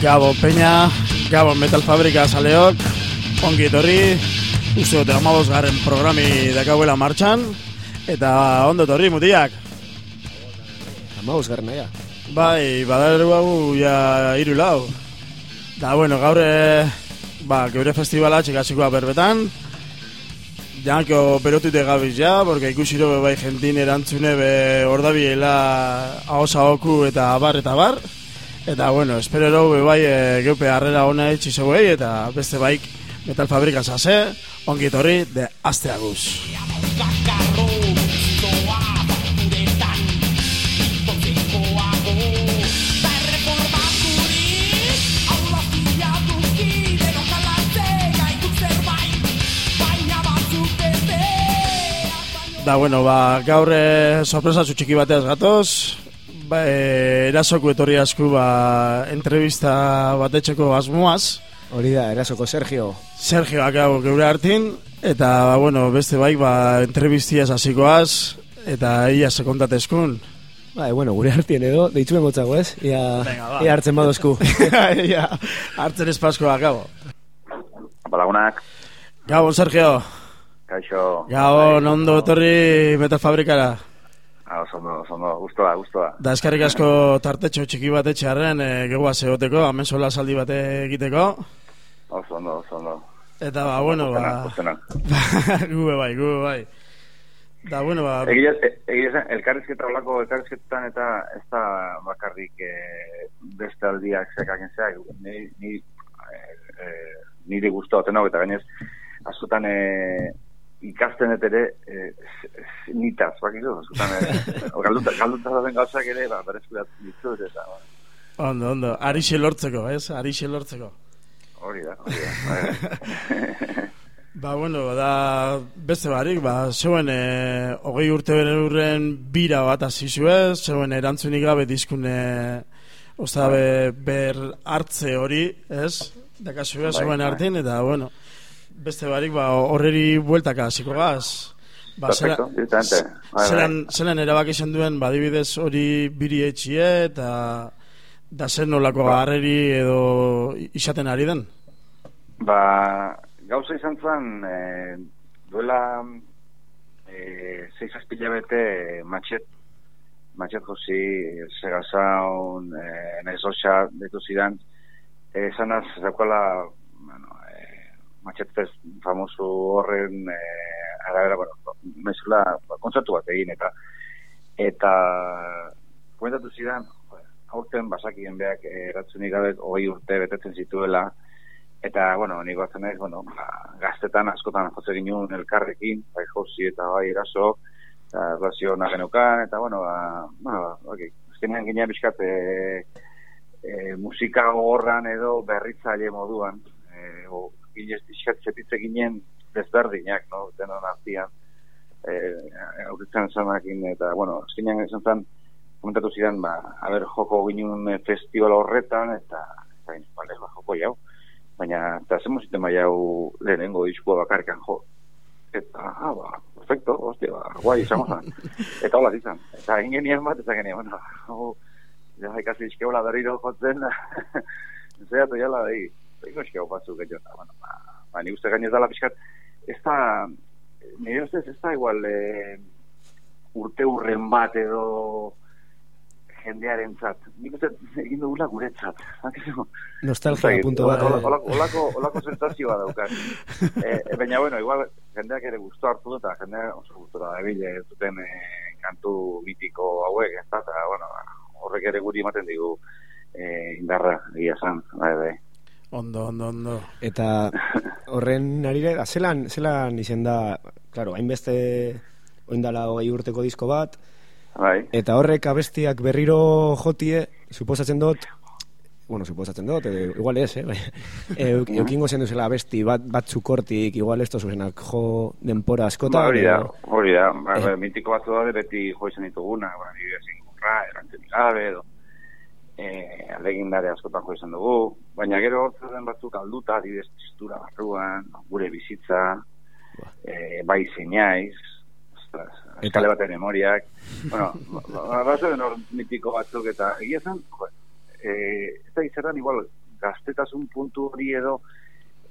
Gabo Peña, Gabo Metal Fabrika saleok, ongi etorri, uste dute amabos garren programi dakauela martxan, eta ondo etorri mutiak. Amabos garren naia. Bai, badaru hau ja iru lau. Da, bueno, gaur, eh, ba, geure festivala txekasikoa berbetan, Janko perotute gabiz ja, porque ikusiro bai jentin erantzune be ordabiela ahosa oku eta bar eta bar. Eta bueno, espero bai e, geupe harrera ona etxi zeuei eta beste baik metal fabrika zase, ongi etorri de asteaguz. Da, bueno, ba, gaur e, sorpresa txiki bateaz gatoz, ba, e, erasoko etorri asku ba, entrevista batetxeko asmoaz. Hori da, erasoko Sergio. Sergio akabo geure hartin, eta, ba, bueno, beste bai, ba, entrevistiaz hasikoaz eta ia sekontatezkun. Bai, bueno, gure hartien edo, deitzu emotzago ez? Ia, Venga, ba. ia hartzen badozku. ia, hartzen espasko akabo. Balagunak, Gabon, Sergio. kaixo. Gabon, ondo etorri metal fabrikara. Ah, oso ondo, oso ondo, gustoa, gustoa. Da eskarrik asko tartetxo txiki bat etxearen, e, gegoa zegoteko, hemen sola saldi bate egiteko. Oso ondo, oso ondo. Eta ba, bueno, ba, gube bai, gube bai. Da, bueno, ba, Egia, e- esan, elkarrizketa olako elkarrizketan eta ez da bakarrik e, beste aldiak zekaken zeak, ni, ni, e, e, niri gustoa tenau eta gainez, askotan e, ikasten et ere e, s- s- nitaz, bakizu, askotan e, galduta, galduta dauden gauzak ere, ba, berezkurat ditut, eta ba, ondo, ondo, arixe lortzeko, ez? Arixe lortzeko. Hori da, hori da. bai. Ba, bueno, da, beste barik, ba, zeuen e, hogei urte berurren bira bat azizu ez, zeuen erantzunik gabe diskune, osta be, ber hartze hori, ez? Dakazu ez, Bai, zeuen bai. hartin, eta, bueno, beste barik, ba, horreri bueltaka hasiko gaz. Ba, zera-. Bai, bai. zelan, zelan erabak izan duen, badibidez hori biri etxie, eta da zer nolako Ba. harreri edo izaten ari den? Ba, gauza izan zen, e, duela e, zeiz azpila bete matxet, matxet josi, Sega Sound, e, Nezoxa, detu zidan, e, zanaz, zaukala, bueno, e, matxet fest famoso horren e, arabera, bueno, mezula, ba, kontzertu bat egin, eta eta komentatu zidan, aurten basakien beak e, eratzunik gabe hogei urte betetzen zituela, Eta, bueno, niko atzen naiz, bueno, ba, gaztetan askotan jotze ginen elkarrekin, bai josi eta bai eraso, eta erlazio nagenukan, eta, bueno, ba, bueno, ba, okay. azkenean ginean bizkat e, e, musika gogorran edo berritzaile moduan, e, o, ginez bizkat zetitze ginen desberdinak, no, denon artian, e, aurritzen zanakin, eta, bueno, azkenean esan zen, komentatu zidan, ba, haber joko ginen eh, festival horretan, eta, eta ginen, vale, ba, joko jau, baina eta zen musiten bai hau lehenengo diskua bakarkan jo. Eta, ah, ba, perfecto, hostia, ba, guai izango zen. Eta hola izan. Eta egin genien bat, eta genien, bueno, hau, ja, ikasi izkeola berriro jotzen, zeatu jala, egi, ego izkeo batzuk eta, bueno, ba, ba, ni uste gainez dala pixkat, ez da, nire ustez ez da igual, e, urte urren bat edo jendearen zat. Nik uste egin dugula guretzat. Nostalgia punto bat. Olako, eh. olako, olako, olako sensazioa daukat. e, e, baina, bueno, igual, jendeak ere gustu hartu dut, eta jendea oso gustura da bile, zuten e, kantu mitiko hauek, ez da, eta, bueno, horrek ere guri ematen digu e, indarra, egia zan, bai, bai. Ondo, ondo, ondo. Eta horren arire, da, zelan, zelan izen da, claro, hainbeste oindala hogei urteko disko bat, Bai, eta horrek abestiak berriro jotie, suposatzen dut, bueno, suposatzen dut, edo, igual ez, eh? E, eukingo zen duzela besti bat, batzuk hortik, igual ez tozuenak jo denpora askota. Ba, hori da, hori da. Ba, Eh. ba, mitiko batzu daude beti jo izan dituguna, ba, nire ezin gurra, erantzenik gabe, edo. E, alegindare askotan jo izan dugu, baina gero hortzen batzuk alduta, adibidez txistura barruan, gure bizitza, e, bai zeinaiz, ostras, eskale baten memoriak, bueno, ba- ba- bazen hor mitiko batzuk, eta egia zen, e, ez da izerran igual, gaztetasun puntu hori edo,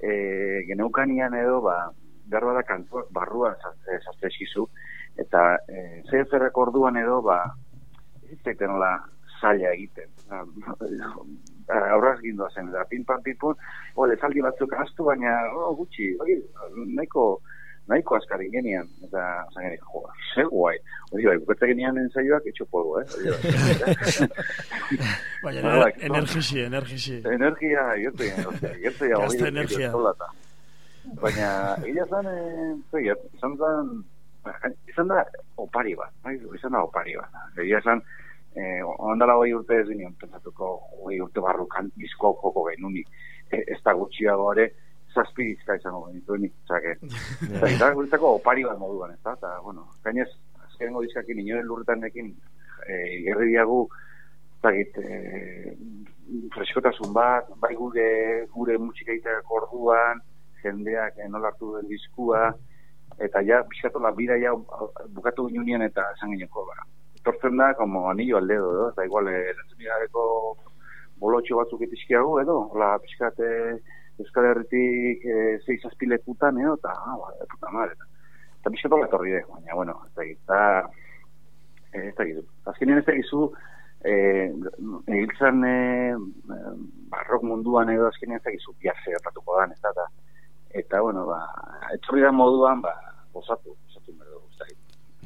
e, geneukanian edo, ba, behar bada kantuak barruan zazte eskizu, eta e, zer zerrek orduan edo, ba, ez zaiten nola zaila egiten. Aurraz gindoa zen, da, pin pan pin pun, ole, zaldi batzuk astu, baina, oh, gutxi, oi, nahiko, nahiko askari genian, eta, zan geni, jo, ze guai, hori bai, buketze genian ensaioak, etxo polvo, eh? Bai. Baina Ba, ener- bai, energisi, energisi. Energia, gertu gertu ja, Gazte energia. Baina, egia zan, eh, zegiat, izan zan, izan da opari bat, bai, izan da opari bat. Egia zan, eh, ondala hoi urte ez ginen, pentsatuko, hoi urte barrukan bizko joko genunik. E, ez da gutxiago ere, zazpi dizka izango genituenik, zake. Eta eta guretzako opari bat moduan, ez da? Eta, bueno, gainez, azkenengo dizkakin inoen lurretanekin, eh, gerri diagu, zagit, eh, freskotasun bat, bai gure, gure musika orduan, jendeak eh, nola hartu den diskua, eta ja, pixkatola bira ja bukatu ginean eta esan gineko, ba. Etortzen da, como anillo al dedo, edo, eta igual, erantzun gabeko bolotxo batzuk etizkiago, edo, hola, pixkat, eh, Euskal Herritik eh, zeiz azpilekutan, edo, eta, ah, ba, puta madre, eta, eta pixkatola etorri de, baina, bueno, ez da, eh, ez da, azkenean ez da gizu, eh, egiltzan eh, barrok munduan edo azkenean ez da gizu bihar gertatuko dan, ez da, eta, eta, bueno, ba, etorri da moduan, ba, gozatu, gozatu merdo, ez da,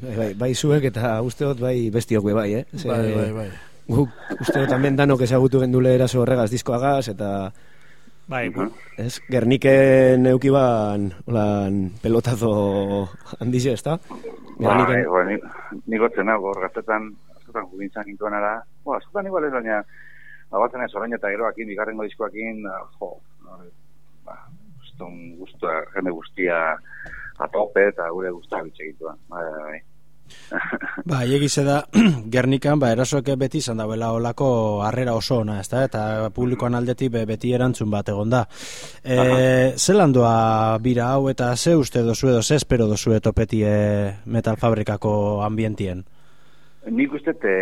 Bai, bai, bai zuek eta uste dut bai bestiok be bai, eh? Ze- Bai, bai, bai. Guk uste dut hemen danok ezagutu gendule eraso horregaz diskoagaz eta Bai, Mhm. ez Gerniken eukiban holan pelotazo handize, ezta? Ba, Gerniken- e, bueno, ni, ni gotzen nago, hor gaztetan, askotan jugintzan gintuan ara, bo, askotan igual ez, baina, abatzen ez orain eta geroakin, bigarrengo diskoakin, ah, jo, ba, guztun, guztua, jende guztia a tope eta gure guztua bitxe bai, bai, bai. Ba, egize da, Gernikan, ba, erasoek beti izan dauela olako harrera oso ona, ezta? Eta publikoan aldetik be, beti erantzun bat egon da. E, zelan doa bira hau eta ze uste dozu edo, ze espero dozu topetie metal fabrikako ambientien? Nik uste, e,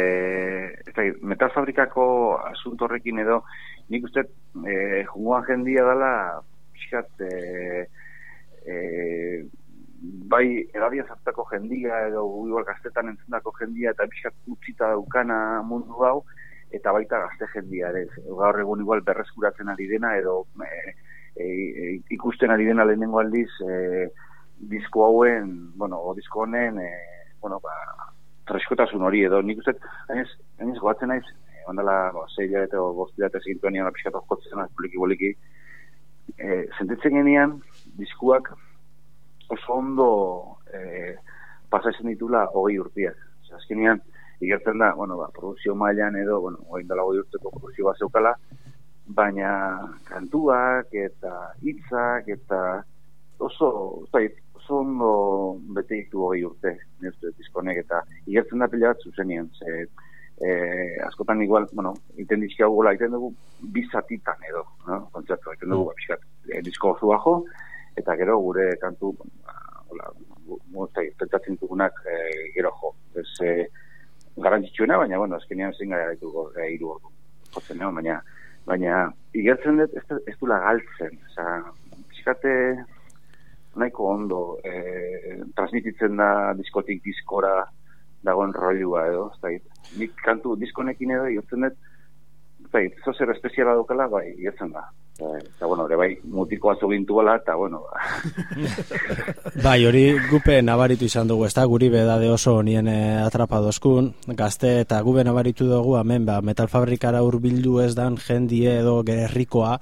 ez da, metal fabrikako asunto horrekin edo, nik uste, e, jungoan jendia dela, pixkat, e, e, bai, edadia zartako jendia edo igual gaztetan entzendako jendia eta pixkat utzita daukana mundu hau, eta baita gazte jendia ere. Gaur egun igual berreskuratzen ari dena edo e, e, ikusten ari dena lehenengo aldiz e, disko hauen, bueno, o disko honen, e, bueno, ba, freskotasun hori edo nik uste, hainez, hainez goatzen naiz, ondala, ba, zei eta bost eta segintuan nian apixkatu jotzen, poliki boliki, e, sentitzen genian, diskuak oso ondo e, pasatzen ditula hogei urtiak. Osea, azkenean, igertzen da, bueno, ba, produzio mailan edo, bueno, hogei dela hogei urteko produzio bat zeukala, baina kantuak eta hitzak eta oso, zait, oso ondo bete ditu hogei urte, nire diskonek, eta igertzen da pila bat zuzenien, ze, eh, askotan igual, bueno, iten dizkia gola, iten dugu bizatitan edo, no? kontzertu, iten dugu, mm. pixkat, eh, disko oso bajo, eta gero gure kantu, ba, moztai, pentsatzen dugunak eh, gero jo. Ez, eh, garrantzitsuena, baina, bueno, azkenean zein gara ditugu eh, hiru ordu. Jotzen, no? baina, baina, igertzen dut, ez, ez dula galtzen, oza, pixkate, nahiko ondo eh, transmititzen da diskotik diskora dagoen roilua edo, ez da, nik kantu diskonekin edo, igertzen dut, bai, zo zer espeziala daukala, bai, igertzen da. Eh, Eta, bueno, ere bai, mutiko atzo gintuela, eta, bueno, Bai, hori gupe nabaritu izan dugu, ezta? Guri bedade oso nien e, atrapadozkun, gazte eta gube nabaritu dugu, hemen, ba, metal fabrikara hurbildu ez dan jendie edo gerrikoa,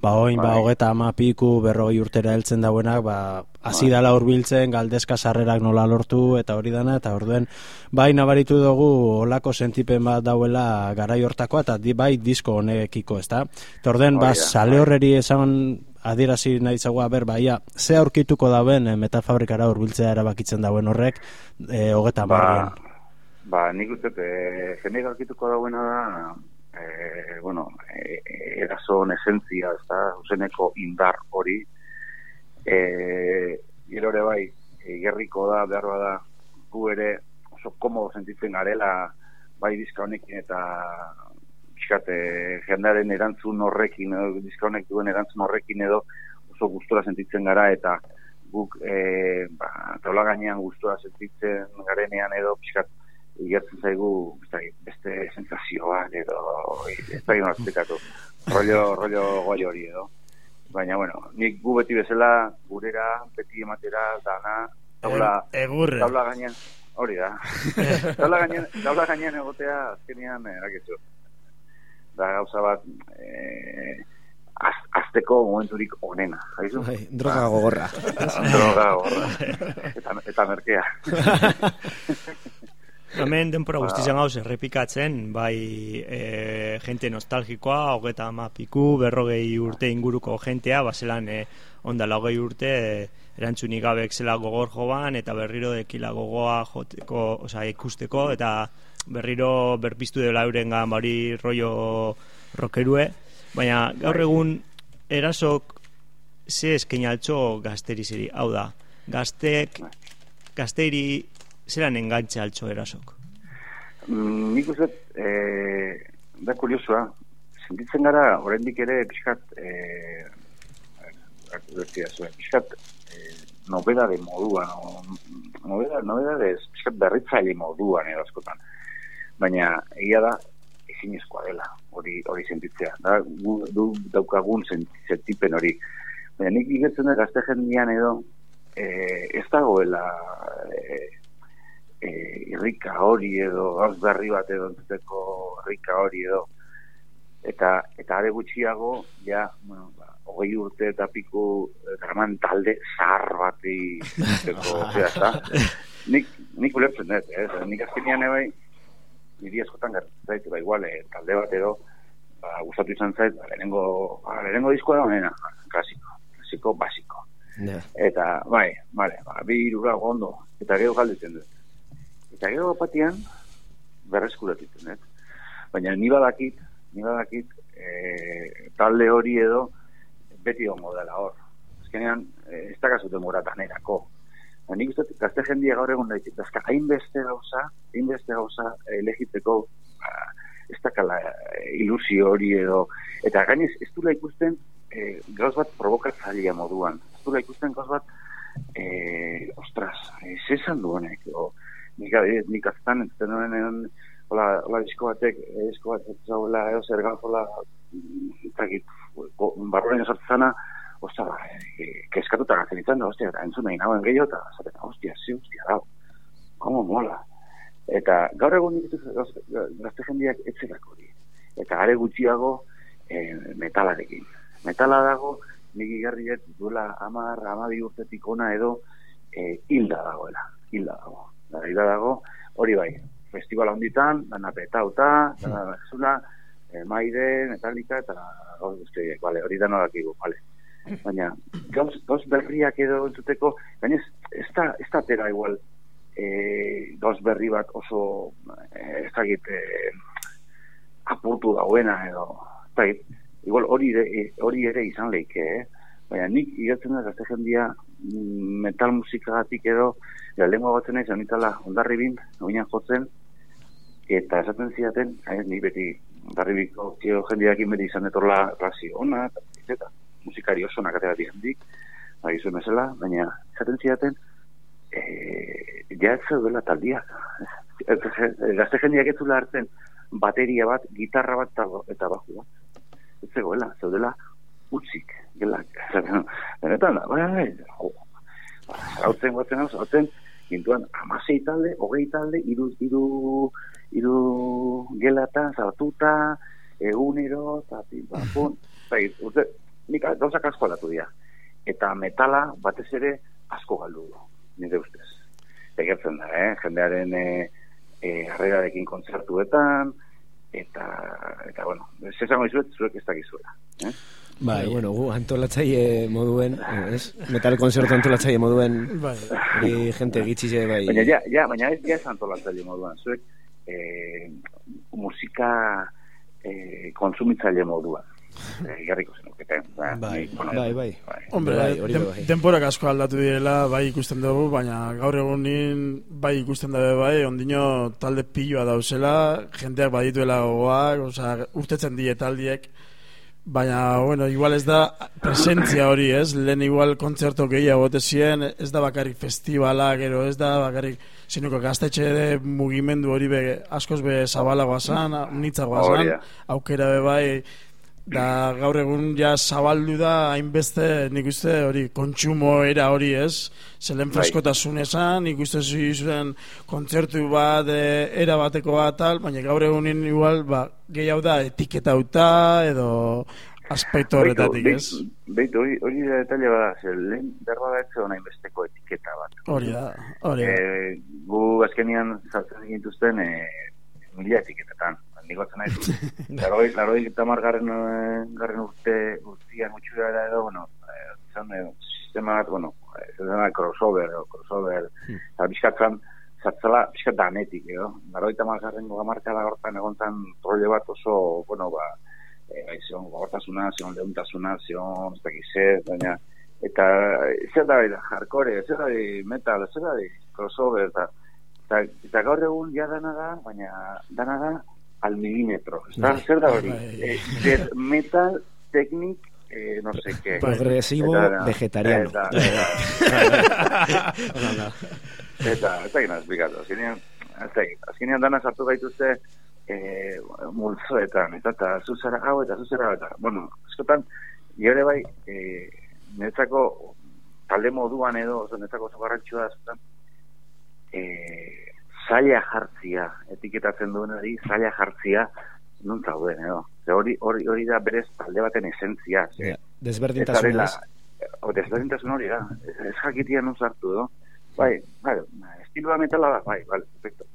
ba, oin, ba, Bai. hogeta ama piku, berroi urtera heltzen dauenak, ba, hasi dala hurbiltzen galdezka sarrerak nola lortu eta hori dana eta orduen bai nabaritu dugu olako sentipen bat dauela garai hortakoa eta di, bai disko honekiko, ezta? Eta orduen ba sale horreri esan adierazi nahi zagoa ber baia ze aurkituko dauen e, metal fabrikara hurbiltzea erabakitzen dauen horrek e, hogeta ba, ba, nik uste e, jende aurkituko dauena da e, bueno, e, eraso esentzia, ez da, useneko indar hori, e, ere bai, e, gerriko da, behar da, gu ere oso komodo sentitzen garela, bai dizka honekin eta pixkate jendearen erantzun horrekin, edo dizka honek duen erantzun horrekin edo oso gustora sentitzen gara eta guk e, ba, taula gainean gustora sentitzen garenean edo pixkat igertzen zaigu beste, sensazioak edo ez da gino rollo, rollo goi hori edo baina bueno, nik gu beti bezala gurera, beti ematera dana, taula, Egurre. taula gainean hori da taula gainean, taula gainean egotea azkenean eraketzu da gauza bat eh, az, azteko momenturik onena? Bai, droga gogorra. droga gogorra eta, eta merkea Hemen denpora guztizan gauz errepikatzen, bai e, jente nostalgikoa, hogeta mapiku, berrogei urte inguruko jentea, baselan e, ondala hogei urte e, erantzunik gabek zela gogor joan, eta berriro dekila gogoa joteko, oza, ikusteko, eta berriro berpiztu dela euren gan bari rollo rokerue, baina gaur egun erasok ze eskein altxo gazteri zeri, hau da, gaztek, gazteri zelan engantze altxo erasok? Mm, nik uste, eh, da kuriosua, sentitzen gara, oraindik ere, pixkat, eh, pixkat, eh, nobeda de modua, no, nobeda, nobeda de, pixkat berritzaile moduan edo askotan. Baina, egia da, ezin dela, hori, hori sentitzea. Da, gu, du, daukagun sentipen hori. Baina nik igertzen da, gazte jendian edo, eh, ez dagoela, eh, e, irrika hori edo gauz berri bat edo entzuteko irrika hori edo eta eta are gutxiago ja bueno ba hogei urte eta piku graman talde zahar bati zera eta nik, nik ulertzen dut eh? nik azkenean ebai niri eskotan gertzait ba igual eh, talde bat edo ba, gustatu izan zait ba, lehenengo, ba, lehenengo diskoa honena klasiko, klasiko, basiko Yeah. eta bai, vale, ba, bi irura gondo eta gero galditzen dut Eta gero batian, berreskuratitzen, eh? Baina ni badakit, ni badakit, e, talde hori edo, beti ongo dela hor. Ezkenean, e, ez da moratan erako. Nik uste, gazte jendia gaur egun daik, dazka, hainbeste gauza, hainbeste gauza elegitzeko, ba, ez da ilusio hori edo, eta gainez, ez dula ikusten, e, gauz bat provokatzalia moduan. Ez dula ikusten gauz bat, e, ostras, ez esan duenek, o, nik nik aztan, entzuten nuen egon, hola, hola disko batek, eh, disko bat, ez zaula, eo zer hola, zakit, barroren esortzana, osta, e, keskatuta gazen izan ostia, eta entzun nahi nagoen gehiago, eta zaten, ostia, zi, ostia, da, como mola. Eta gaur egun nik gazte jendiak etzelak hori. Eta are gutxiago e, metalarekin. Metala dago, nik igarriet duela amar, amabi urtetik ona edo e, hilda dagoela, hilda dago da dago, hori bai, festivala honditan, dana petauta, dana zuna, e, maide, metalika, eta gauz guzti, vale, hori da dakigu, vale. Baina, gauz, gauz berriak edo entzuteko, baina ez, da, ez da tera igual, e, gauz berri bat oso, e, ez da e, apurtu dauena edo, eta igual hori, hori ere izan leike, eh? Baina nik igatzen da gazte jendia mm, metal musikagatik edo, Lengua batzen nahi, zanitala ondarri bin, oinan jotzen, eta esaten ziaten, hain, ni beti ondarri biko tio jendeakin beti izan etorla razio ona, eta musikari oso nakatera dihandik, bai zuen mesela, baina esaten ziaten, e, ja ez zeudela taldiak. Gazte jendeak ez hartzen bateria bat, gitarra bat eta bajo bat. Ez zegoela, zeudela utzik, gelak. Benetan bai, bai, jo, hautzen guatzen hau, hautzen, gintuan amasei talde, hogei talde, iru, iru, iru gelata, zartuta, egunero, eta pin, urte, nik gauza kasko alatu dira. Eta metala, batez ere, asko galdu du, nire ustez. Egertzen da, eh? jendearen e, e, harrerarekin kontzertuetan, eta, eta bueno, ez esango izuet, zuek ez dakizuela. Eh? Bai, bueno, gu antolatzaile moduen, eh, ez? Metal konzertu antolatzaile moduen, Bai. hori gente gitxize bai. Baina, ja, ja, baina ez ja antolatzaile moduan, zuek e, musika e, konsumitzaile moduan. E, Garriko zenuketen. Ba, Bai, bueno, bai, bai. Hombre, Bai, hori den, bai. denporak asko aldatu direla, bai ikusten dugu, baina gaur egunin bai ikusten dabe bai, ondino talde piloa dauzela, jendeak badituela gogoak, osea, urtetzen die taldiek, baina, bueno, igual ez da presentzia hori, ez? Lehen igual kontzerto gehiago gote ziren, ez da bakarrik festivala, gero ez da bakarrik sinuko gaztetxe mugimendu hori be, askoz be zabalagoa zan, unitzagoa Hori zan, aukera be bai, da gaur egun ja zabaldu da hainbeste nik uste hori kontsumo era hori ez zelen Bai. freskotasun esan nik uste zuen kontzertu bat e, era bateko bat tal baina gaur egunin igual ba, gehiago da etiketauta edo aspektu horretatik ez Beitu, hori, hori da detalle bada, ze lehen berba da etxe hona inbesteko etiketa bat. hori da hori da E, gu azkenian sartzen gintuzten e, mila etiketetan. Nik batzen naiz. Laroi, laroi eta margarren garren urte urtian utxura da edo, bueno, eh, izan eh, sistema bat, bueno, eh, ez da crossover, o crossover, eta bizkatzen, zartzela, bizkat danetik, edo. Laroi eta margarren gogamarka da hortan egontan trole bat oso, bueno, ba, e, bai, zion gogortasuna, zion leuntasuna, zion, ez dakiz zer, baina, eta eh, zer da da, hardcore, zer da metal, zer da crossover, eta, eta, eta gaur egun ja dana da, baina dana da al da hori, Bai. eh, death metal, technic, eh, no sé qué. Progresivo Eta- vegetariano. Eta, ez esplikatu, azkenean, ez dana sartu gaituzte eh, multzoetan, eta, eta zuzera hau, eta zuzera hau, eta, bueno, eskotan, gire bai, niretzako talde moduan edo, oso niretzako oso garrantzua da, askotan, eh, zaila jartzia, etiketatzen duenari, zaila jartzia, non zauden, edo. Ze hori, hori, hori da berez talde baten esentzia, Ja, Desberdintasun ez. o desberdintasun hori da, ez, jakitia non sartu edo. Bai, bai, estilua metala da, bai, vale, perfecto.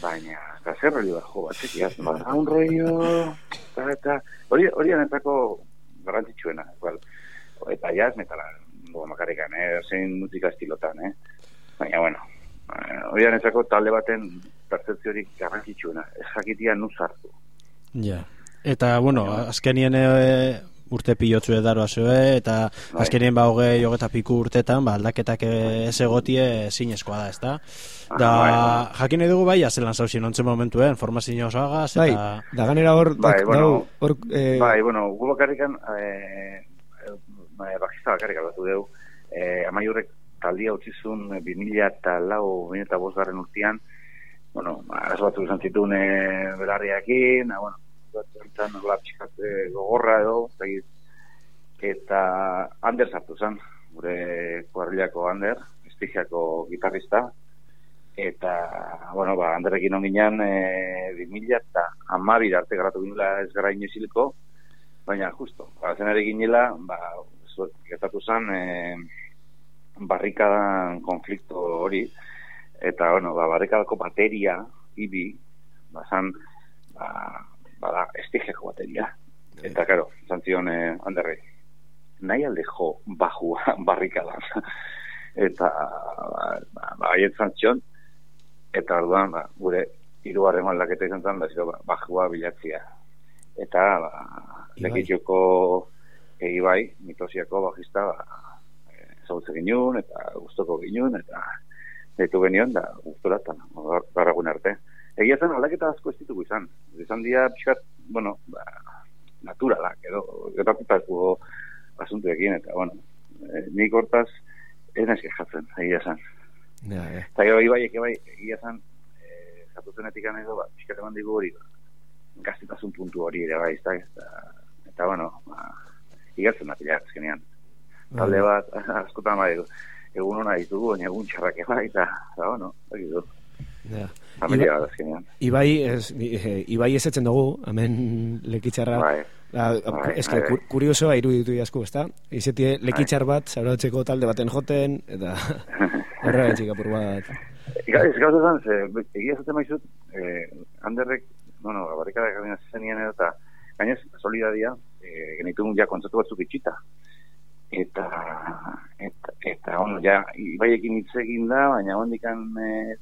Baina, eta zer hori da, jo, bat, txikiaz, ba, un rollo, eta, eta, hori, hori anetako garrantzitsuena, igual. Eta jaz metala, dugu makarrikan, eh, zein musika estilotan, eh. Baina, bueno, eh, hori anetako talde baten percepziorik garrantzitsuena, ez jakitia nun sartu. Ja. Eta, bueno, azkenien e, urte pilotzu edaroa zue, eta Bai. azkenien ba hogei hogeta piku urtetan, ba, aldaketak e, ez egotie zinezkoa da, ezta? Da, Ah, bai, bai. jakin nahi dugu bai, azelan zauzien ontzen momentuen, formazio osoagaz, Bai, eta... da ganera hor, Bai, bueno, dau, hor, eh, Bai, bueno, gu bakarrikan, eh, eh, bajista bakarrik albatu deu, eh, amaiurrek taldia utzizun 2000 eta lau, 2000 eta bosgarren urtean, bueno, arazo batzuk izan zituen eh, belarriakin, ah, bueno, batzuntan nola pixkat eh, gogorra edo, dakit. eta Ander sartu zen, gure kuarrilako Ander, estigiako gitarrista, eta, bueno, ba, Anderrekin onginan, e, 2000 eta amabir arte garatu ginela ez gara inoizilko, baina justo, ba, zenarekin nila, ba, zuet, gertatu zen, e, barrikadan konflikto hori, eta, bueno, ba, barrikadako bateria, ibi, ba, zan, ba, ba, da, estigiako bateria. Eta, karo, zantzion, eh, Anderrei, nahi alde jo bajua barrikadan. eta, ba, ba, ba, zantzion, eta orduan, ba, gure hirugarren aldaketa izan zen, da, zero, ba, bajua bilatzia. Eta, ba, Ibai. lekitxoko egi bai, mitosiako bajista, ba, ezagutzen ginun, eta gustoko ginun, eta deitu genion, da, gustora, eta garragun arte. Egia zen, aldaketa asko ez ditugu izan. Izan dia, pixkat, bueno, ba, naturalak, edo, gertatutako asuntuekin, eta, bueno, eh, nik hortaz, ez naiz jatzen, egia zen. ja, ja. Eta gero ibai, bai, egia zen, e, jatuzenetik edo, ba, pixkat eman digu hori, ba, gaztetasun puntu hori ere bai, eta, eta, eta bueno, ba, igartzen da pila, azkenean. Talde bat, askotan bai, egun hona ditugu, baina egun txarrak bai, eta, eta bueno, du, ja. familia bat azkenean. Ibai, ez, eh, Ibai esetzen dugu, hemen lekitzarra, Bai, Da, Bai, eske, bai, kur, bai. kuriosoa iruditu jasku, ezta? Izetie lekitxar bat, zauratzeko talde baten joten, eta horra etxik apur bat. Ez gauza zan, ze, egia zaten maizut, eh, handerrek, bueno, barrikada gabina zenien edo, eta gainez, solidadia, eh, genitun ja kontzertu batzuk itxita. Eta, eta, eta, bueno, ja, ibaiekin hitz egin da, baina hondikan eh,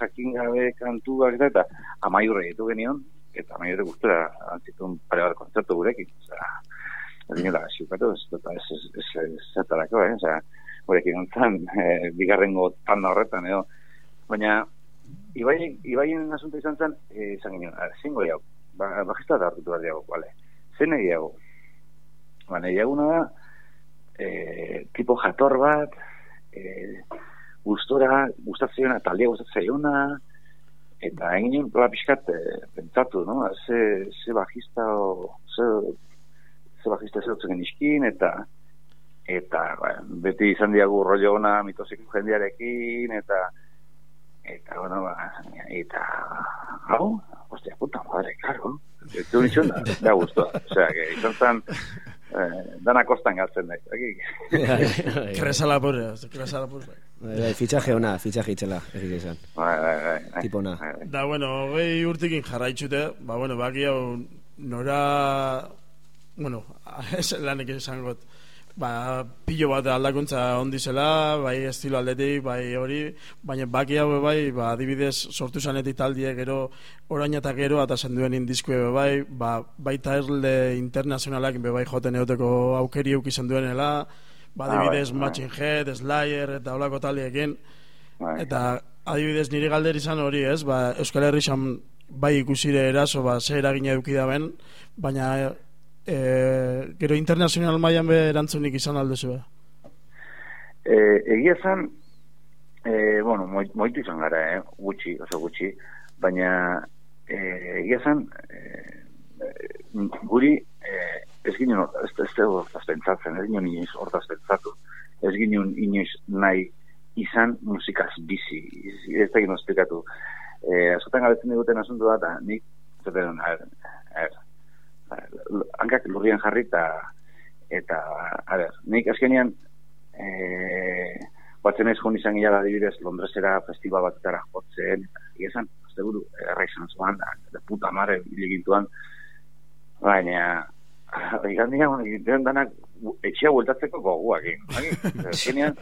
jakin gabe kantuak eta, eta amaiurre ditu genion, eta amaiurre gustura antzitun pare bat kontzertu gurekin, osea, ez dinola, ziukatu, ez, ez, ez, ez, ez, zertarako, eh, osea, gurekin ontzan, eh, bigarrengo tanda horretan, edo, baina, Ibai, Ibaien asunto izan zen, eh, izan a, zingo gehiago, ba, bajista da hartutu behar diago, vale. Zen gehiago. Ba, gehiaguna da, eh, tipo jator bat, eh, gustora, gustatzeiona, taldea gustatzeiona, eta egin proba pixkat eh, pentsatu, no? Ze, ze bajista, o, ze, ze bajista zeutzen iskin, eta eta ba, beti izan diagu rollo ona mitosiko jendearekin, eta eta, bueno, ba, eta, hau, hostia, puta madre, claro, ez du nitxon da, da guztua, osea, que izan zen, eh, dana kostan galtzen da, aquí. Kresa lapurra, kresa lapurra. Bai, fitxaje ona, fitxaje itxela, egik izan. Bai, bai, bai, bai. Tipo ona. Bai, bai. Da, bueno, hogei urtikin jarraitzute, ba, bueno, baki hau nora, bueno, ez lanik esangot, ba, pilo bat aldakuntza ondizela, bai estilo aldetik, bai hori, baina baki hau bai, ba, adibidez, sortu zanetik taldie gero, orain eta gero, eta zenduen indiskue bai, ba, baita erle internazionalak bai joten euteko aukeri euk izan duenela, ba, Ah, bai, adibidez, bai. Matching Head, Slayer, eta holako taldiekin, Bai. Eta adibidez nire galder izan hori, ez? Ba, Euskal Herrixan bai ikusire eraso, ba, ze eragina eduki daben, baina e, gero internazional mailan be erantzunik izan aldezu. Eh, egia zen, eh, bueno, moi- moitu izan gara, eh, gutxi, oso gutxi, baina eh, egia zen, eh, guri eh, ez ginen ez, ez dugu hortaz pentsatzen, ez ginen inoiz hortaz pentsatu, ez ginen inoiz nahi izan musikaz bizi, ez da ginen esplikatu. Eh, askotan gabetzen diguten asuntu da, eta nik, zaten, a ver, a ver, a ver, hankak lurrian jarri eta eta, a ver, nik azkenean eh, batzen ez joan izan gila adibidez Londresera festival batetara jotzen, eta esan, azte buru, erra izan zuan, da, de puta mare biligintuan, baina, ikan dira, egiten danak etxea bueltatzeko goguak, egin. Azkenean,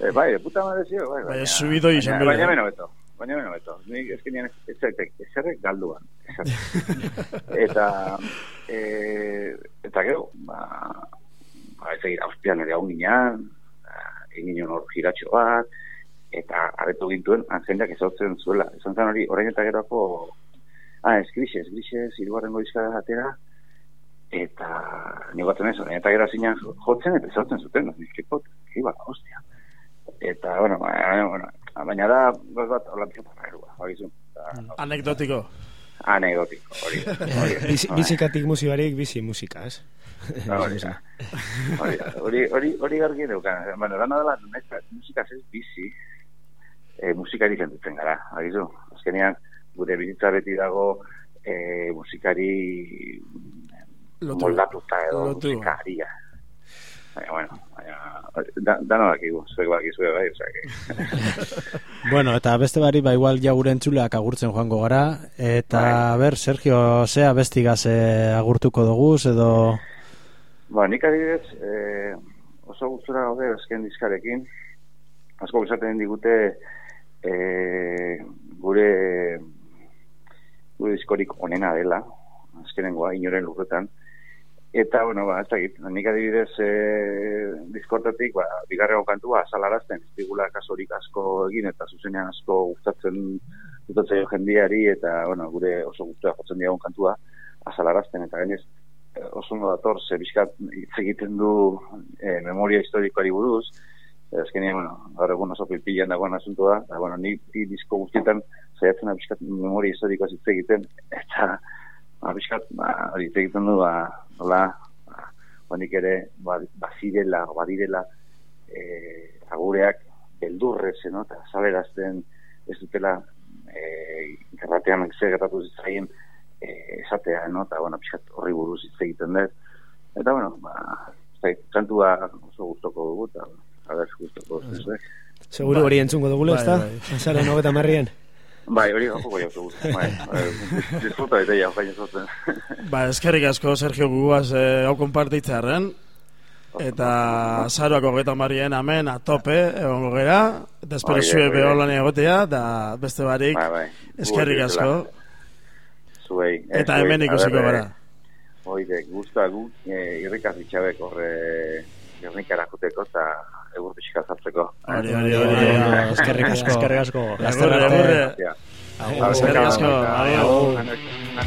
eh, bai, puta mare zio, bai, Baina subido izan baina, bera. baina beno beto, baina beno beto. Nik azkenean ez, ez, ez, ez, ez galduan. eta, e, eta gero, ba, ba ez egira, hostian ere hau ginean, egin nion hor giratxo bat, eta aretu gintuen, antzendak ezautzen zuela. Esan zen hori, orain eta geroko, ah, ez grises, grises, irugarren goizka atera, eta ni batzen ez, orain eta gero zinean jotzen, eta ezautzen zuten, nik kipot, kiba, hostia. Eta, bueno, baina, bueno, baina da, goz bat, hola pizatu erua, bagizu. Anekdotiko. Anekdotiko, hori. hori bizikatik musi barik, bizi musika, ez? Hori da. Hori. Hori hori hori garbi neukan. Bueno, dana dela musika ez bizi. Eh, musikari sentitzen gara, agizu. Azkenean gure bizitza beti dago eh, musikari Lotu. moldatuta edo Lotu. musikaria. Baina, bueno, da, dana dakigu, zuek bakizu bai, osea que... Bueno, eta beste bari, ba igual ja gure entzuleak agurtzen joango gara, eta Bai. ber, Sergio, zea bestigaz eh, agurtuko dugu, edo... Ba, nik adibidez, eh, oso gustura gaude azken diskarekin. Asko esaten digute eh, gure gure diskorik onena dela, azkenengoa, inoren lurretan. Eta, bueno, ba, ez dakit, nik adibidez eh, diskortatik, ba, bigarrego kantua azalarazten, ez digula kasorik asko egin, eta zuzenean asko gustatzen gustatzen jendiari, eta, bueno, gure oso gustura jotzen diagun kantua azalarazten, eta gainez, eh, oso ondo dator, ze bizkat egiten du eh, memoria historikoari buruz, azkenean, bueno, gaur egun oso pilpilan dagoen asunto da, eta, bueno, ni, ni disko guztietan saiatzen bizkat memoria historikoaz hitz egiten, eta, ba, bizkat, ba, hori egiten du, ba, nola, ba, honik ere, ba, bazirela, badirela, eh, agureak beldurrez, no? eta zalerazten ez dutela eh, gerratean ze gertatu zitzaien eh, esatea, no? Eta, bueno, pixkat horri buruz hitz egiten dut. Eta, bueno, ba, ez dakit, kantua oso gustoko dugu, eta, a ber, gustoko dugu, ez Seguro hori entzungo dugula, Bai, ez da? bai. Azaren hogeta marrien. Bai, hori joko goi autobus. Bai, bai, disfruta eta ja, jaino zoten. Ba, eskerrik asko, Sergio Guguaz, eh, hau konpartitzearen. Eta zaroako geta marien amen, atope, egongo gera. Eta espero Oide, zue oide. beholan egotea, da beste barik, Bai, bai. eskerrik asko. Zuei. eh, Eta hemen ikusiko gara. eh, Oide, guzta gu, eh, irrikaz itxabek horre Gernikara juteko eta egur pixka zartzeko. Hori, hori, hori. Eskerrik asko. Eskerrik asko. Agurre. Ja. Eskerrik asko, agur. Bueno, ba,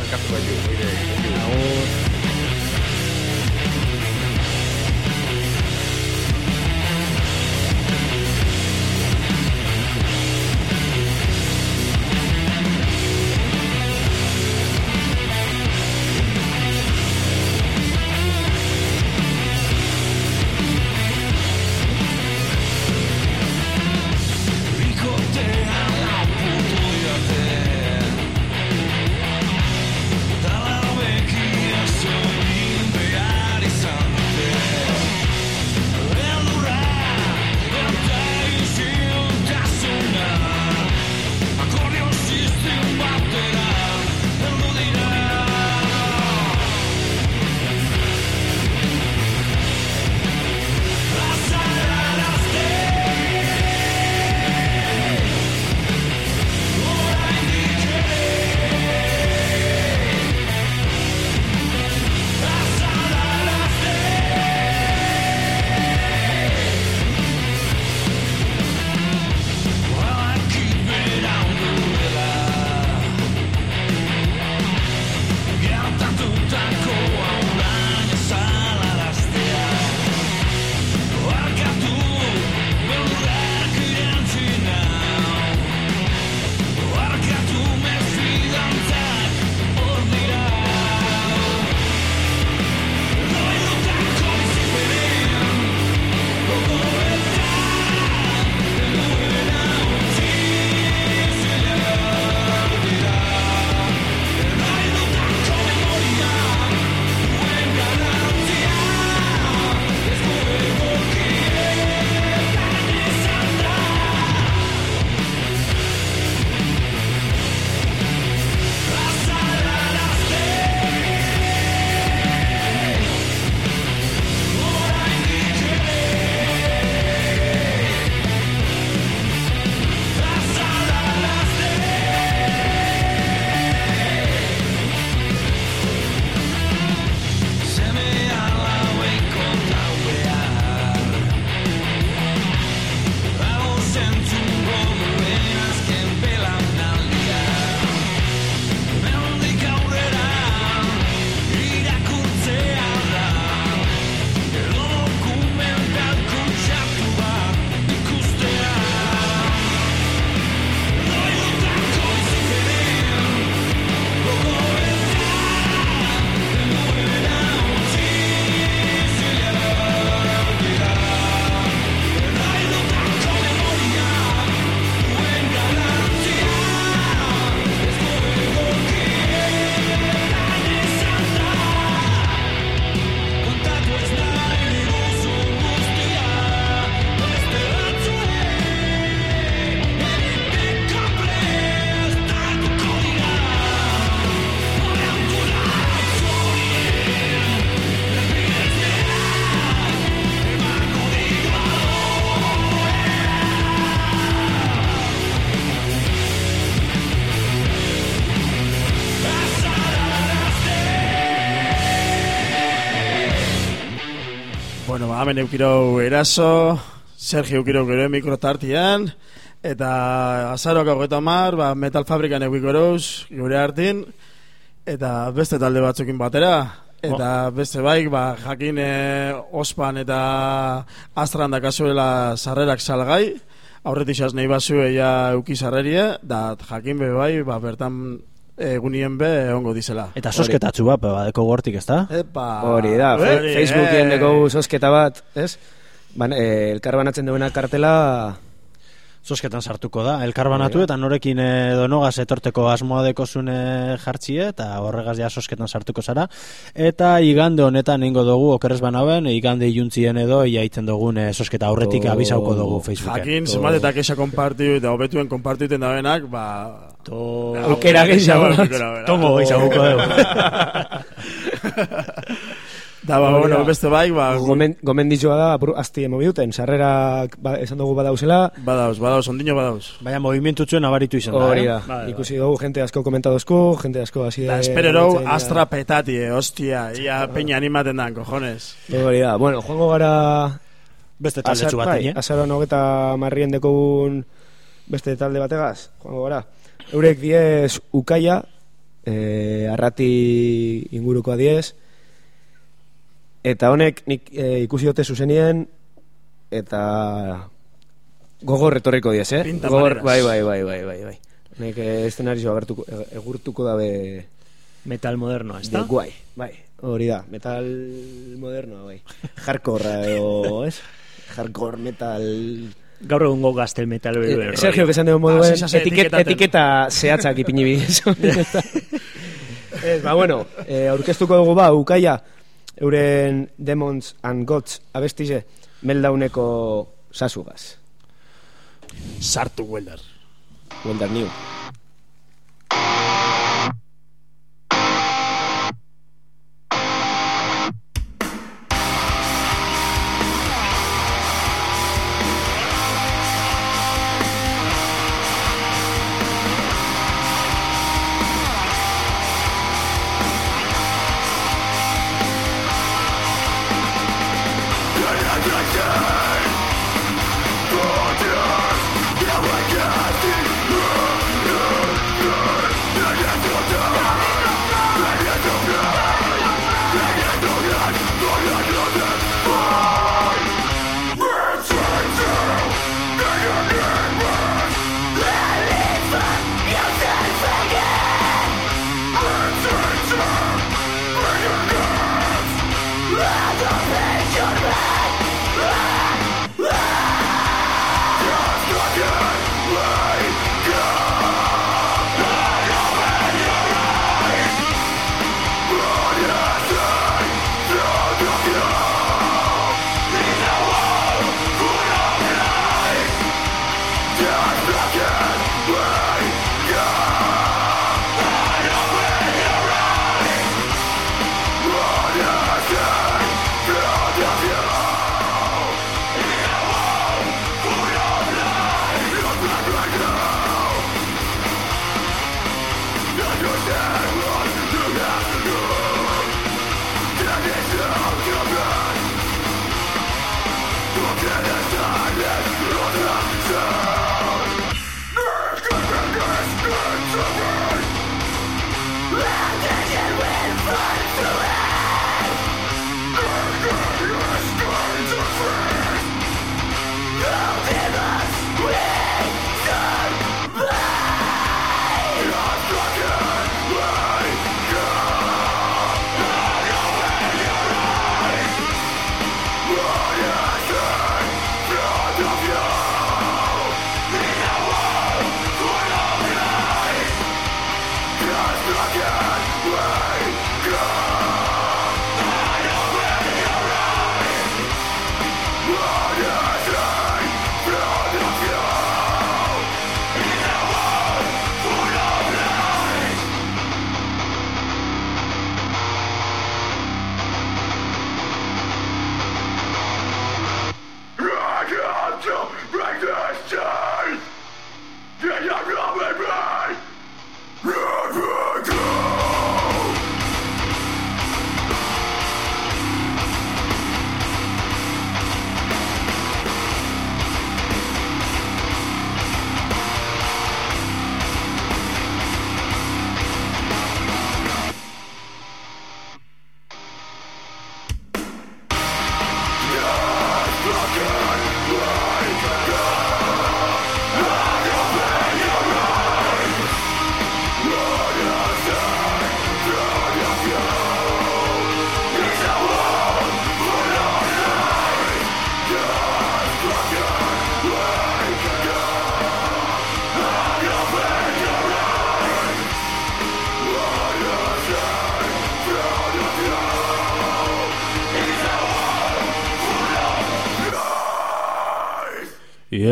hemen eukiro eraso, Sergio eukiro gero mikrotartian, eta azaroak hogeita mar, ba, metal fabrikan eukiko eroz, gure hartin, eta beste talde batzukin batera, eta beste baik, ba, jakin e, ospan eta astran dakazuela sarrerak salgai, aurretik xaz nahi basue ja euki sarrerie, da jakin be bai, ba, bertan egunien be ongo dizela. Eta sosketatzu bat, badeko gortik, ez da? Epa! Hori da, fe- Hori, Facebookien eh. dugu sosketa bat, ez? Ban, eh, elkar banatzen duena kartela Zosketan sartuko da, elkarbanatu eta norekin edo nogaz etorteko asmoa dekozune jartxie eta horregaz ja zosketan sartuko zara. Eta igande honetan ingo dugu okerrez banaben, igande iluntzien edo iaiten dugun eh, zosketa aurretik Oh. abizauko dugu Facebooken. Jakin, zenbat eta keixa konpartiu eta hobetuen konpartiten da benak, ba... To... Aukera gehiago. Tongo gehiaguko dugu. Da, ba, bueno, beste bai, ba... Gomen, gomenditxoa da, apur, asti emo biduten, sarrerak ba, esan dugu badauzela, Badauz, badauz, ondino badauz. Baina movimentu txuen abaritu izan da. hori eh? da, Bai, ikusi dugu, jente asko komentadozku, jente asko hasi Da, espererou, astra petati, eh, hostia, ia peña animaten dan, cojones. Hori da, bueno, joango gara Beste talde txu bat, eh? azaroan hogeta marrien dekogun beste talde bategaz, joango gara. Eurek diez ukaia, eh, arrati ingurukoa diez, eta honek nik eh, ikusi dute zuzenien, eta gogor etorriko diez, eh? Pinta Gogor, bai, bai, bai, bai, bai, bai. Nek eh, eszenario agertuko, e- egurtuko dabe Metal modernoa, ez de da? guai, bai, hori da, metal modernoa, bai. Hardcore, edo, ez? Hardcore metal... Gaur egungo gaztel metal beru Eh, Sergio, que esan dugu moduen, zase etiketa, etiketa zehatzak ipini bidez. Ez, ba, bueno, eh, aurkeztuko dugu ba, ukaia, euren Demons and Gods abestize, meldauneko sasugaz. Sartu, welder. Wonder New.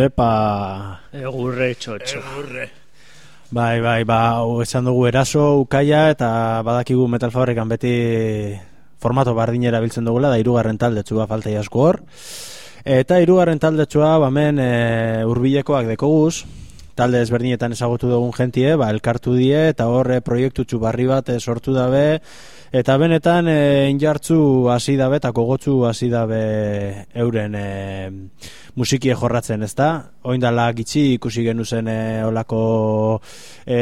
Iepa... Egurre txotxo. Bai, bai, ba, esan dugu eraso, ukaia, eta badakigu Metal Fabrikan beti formato bardinera biltzen dugula, da irugarren taldetxua falta asko hor. Eta irugarren taldetxua, bamen, e, urbilekoak dekoguz, talde ezberdinetan ezagutu dugun jentie, ba, elkartu die, eta horre proiektu barri bat eh, sortu dabe, eta benetan e, injartzu hasi dabe, eta kogotzu hasi dabe euren e, musikie jorratzen, ezta? Oindala gitxi ikusi genuzen e, olako e,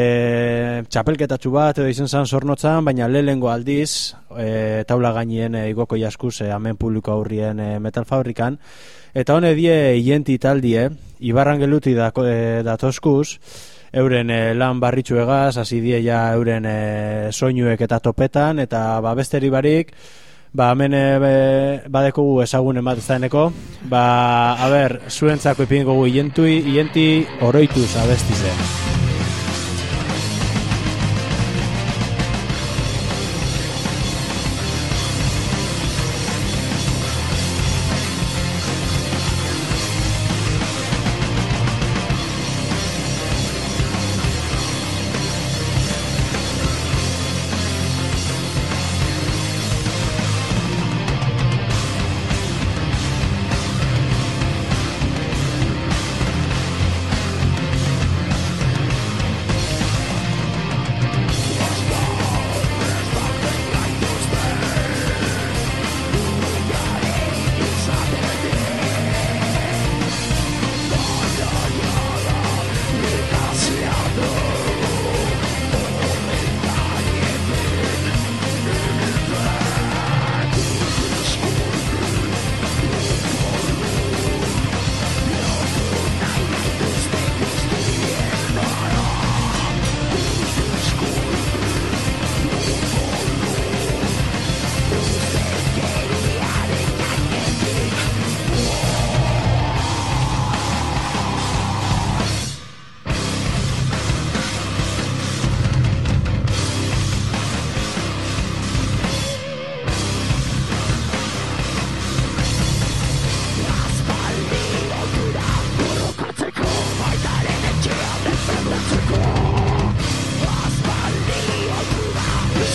txapelketatxu bat edo izen zan zornotzan, baina lehengo aldiz e, taula gainien e, igoko jaskuz e, amen publiko aurrien e, metal fabrikan, eta hone die ienti taldie, ibarran geluti da, e, datoskuz, euren e, lan barritxu egaz, hasi die ja euren e, soinuek eta topetan, eta ba, besteri barik, ba, hemen e, badeko ezagun emat ez daeneko, ba, a ber, zuentzako ipin gogu ientui, ienti oroituz abestize.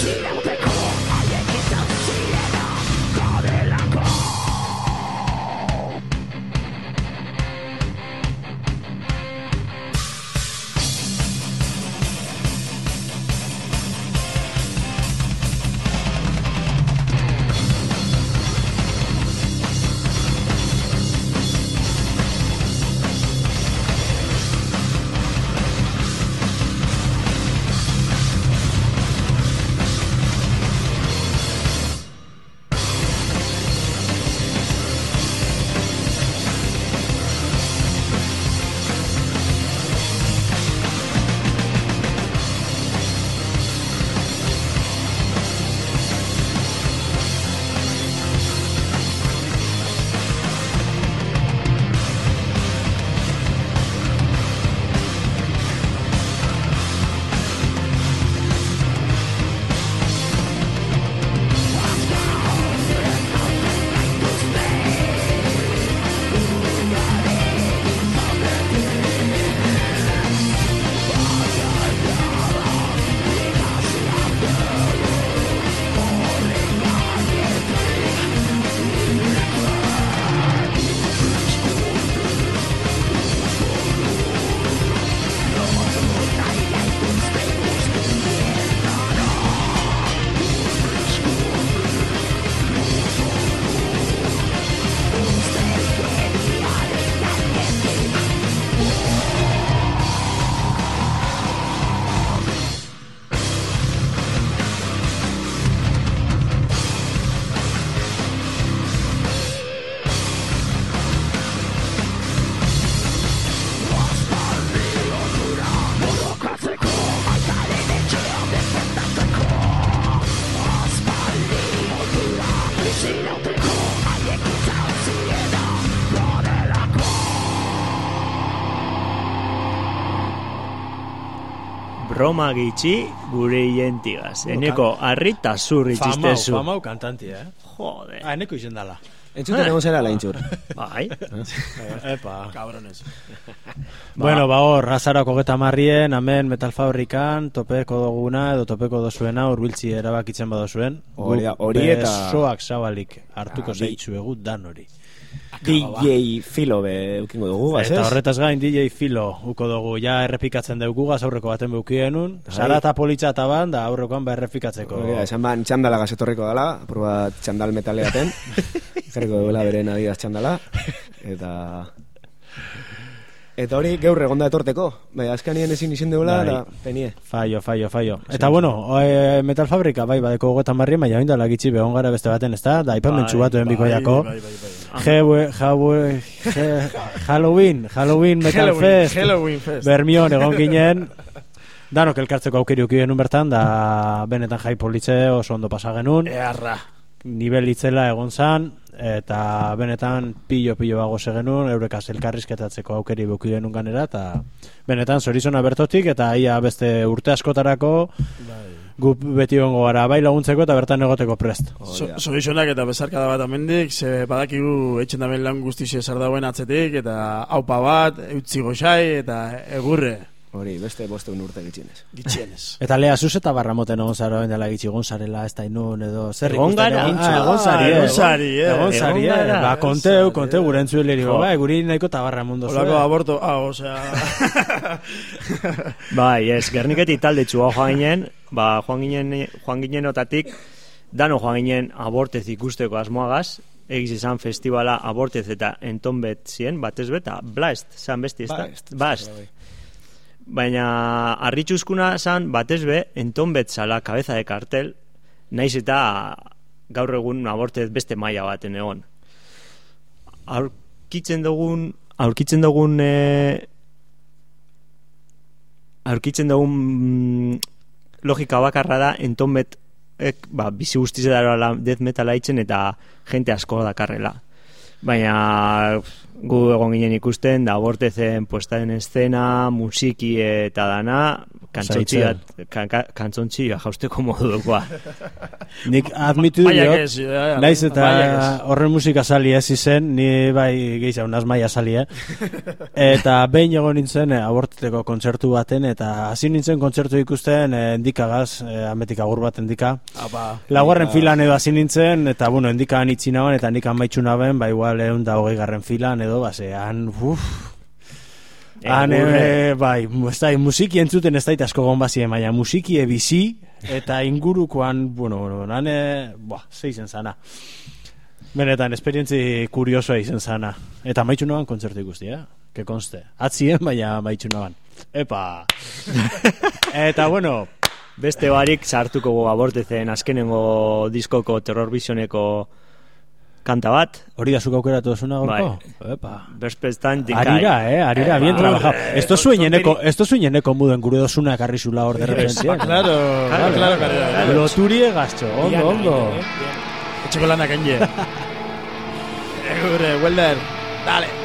し。Roma gitxi gure hientigaz. Eneko, arri eta zurri Famau, txistezu. famau kantanti, eh? Jode. Ah, eneko izen dala. Entzuten egon zera laintxur. Bai. Epa. Cabrones. Bueno, ba hor, azarako geta marrien, hemen metalfabrikan, topeko duguna, edo topeko dozuena, urbiltzi erabakitzen badozuen. Hori- eta- Besoak zabalik hartuko Ah, zeitzu egu dan hori. DJ Filo be ukingo dugu, Eta bazez? horretaz gain DJ Filo uko dugu, ja errepikatzen dugu gaz aurreko baten beukienun, Bai. sara eta politxa eta ban, da aurrekoan ba errepikatzeko. Hori da, esan ban txandala gazetorriko dela, bat txandal metaleaten, jarriko duela beren adidaz txandala, eta... Eta hori gaur egonda etorteko, bai, azkanien ezin izin deula, Bai. da, penie. Fallo, fallo, fallo. Eta bueno, e, metal fabrika, bai, badeko gogetan barrien, baina oinda lagitzi behon gara beste baten, ez da? Da, ipamentxu Bai, bat duen bikoiako. Bai, bai, bai. Halloween, Halloween Metal Halloween, Fest, Halloween Fest. Bermion egon ginen, danok elkartzeko aukeri uki genuen bertan, da benetan jai politze oso ondo pasa genuen, Earra. Nivel itzela egon zan, eta benetan pilo-pilo bago genuen, eurekaz elkarrizketatzeko aukeri buki genuen ganera, eta benetan zorizona bertotik, eta ia beste urte askotarako, gu beti ongo gara bai laguntzeko eta bertan egoteko prest. So, Zorizonak eta bezarkada bat amendik, ze badakigu etxen damen lan guztixe esar dauen atzetik, eta haupa bat, eutzi goxai, eta egurre, Hori, beste bosteun urte gitxinez. gitxienez. Eta lea, zuz eta barra moten egon zara oen dela gitxi, egon zarela, ez da inun, edo zer Egon gara. egon- ah, egon zari, eh? Egon zari, eh? Egon zari, Egon eh? gara. Ba, konteu, konteu, gure entzueleri, Jo. ba, guri nahiko tabarra mundu zuen. Olako aborto, ah, osea... Bai, ez, Gerniketik talde txua joan ginen, ba, joan ginen, joan ginen otatik, dano joan ginen abortez ikusteko asmoagaz, egiz izan festivala abortez eta entonbet zien, batez beta, blast, zan besti, ez da? Blast. Baina, arritxuzkuna zan, batez be, entonbet zala, cabeza de cartel, naiz eta gaur egun abortez beste maila baten egon. Aurkitzen dugun, aurkitzen dugun eh, aurkitzen dugun mm, logika bakarra da entonbet ek, ba, bizi guztiz daroala death metal haitzen eta jente asko dakarrela. Baina gu egon ginen ikusten, da abortezen puesta en escena, musiki eta dana, kantzontxia, kan, jausteko modukoa. Nik admitu diot, ja, naiz eta horren musika sali ez izen, ni bai gehiago unaz maia sali, eh? Eta behin egon nintzen eh, aborteteko kontzertu baten, eta hasi nintzen kontzertu ikusten eh, endikagaz, eh, ametik agur bat endika. Apa, Laugarren filan edo hasi nintzen, eta bueno, endikan itxi naban, eta endikan maitxu naben, ba igual egun da hogei garren filan edo, basean, uff, Han, Egurre. e, bai, ez da, musiki entzuten ez daita asko gonbazien, baina musiki ebizi, eta ingurukoan, bueno, bueno, han, e, buah, ze izen zana. Benetan, esperientzi kuriosoa izen zana. Eta maitxu naban kontzertu ikusti, eh? Que konste. Atzien, baina maitxu naban. Epa! eta, bueno, Beste barik sartuko abortezen azkenengo diskoko Terror Visioneko kanta bat, hori da zuk aukeratu duzuna gorko? Epa! Berspestan Arira, eh, arira, bien Eh, trabajado. eh, Esto sueñeneko, esto sueñeneko muden gure dosuna karrizula hor de repente. Ba, claro, claro, claro, claro. Loturie gaztxo, ondo, ondo. Etxeko lanak enge. Egurre, welder, dale.